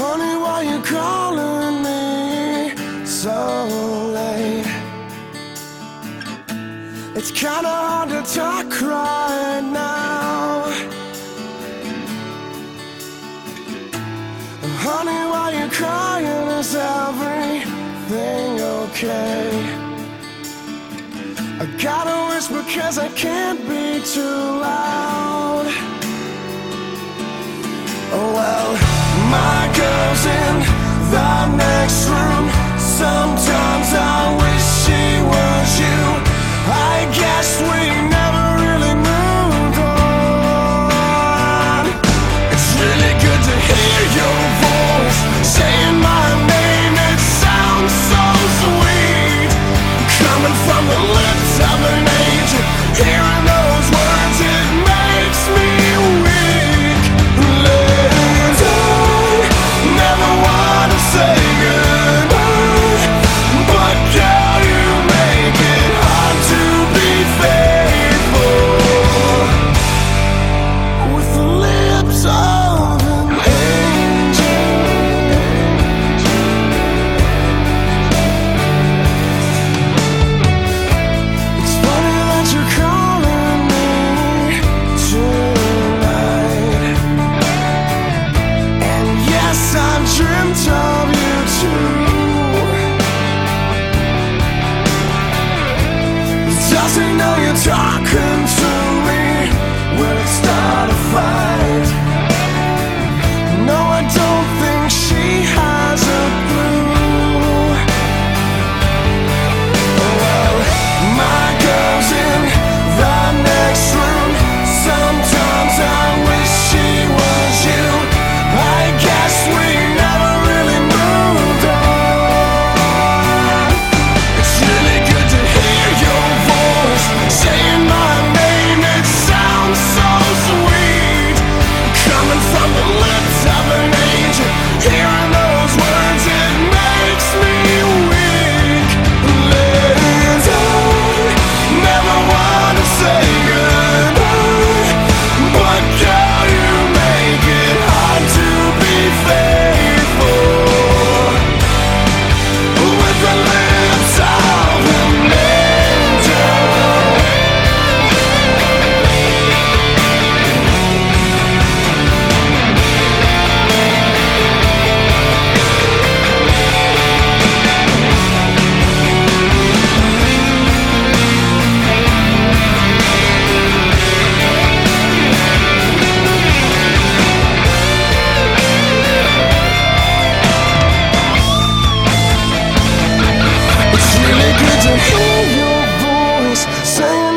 why you're calling me so late. It's kinda hard to talk right now. Honey, why you crying? Is everything okay? I gotta whisper cause I can't be too loud. Oh well, my girl's in the next room. Sometimes I wish she was you. I dreamt of you too. Doesn't know you're talking Say.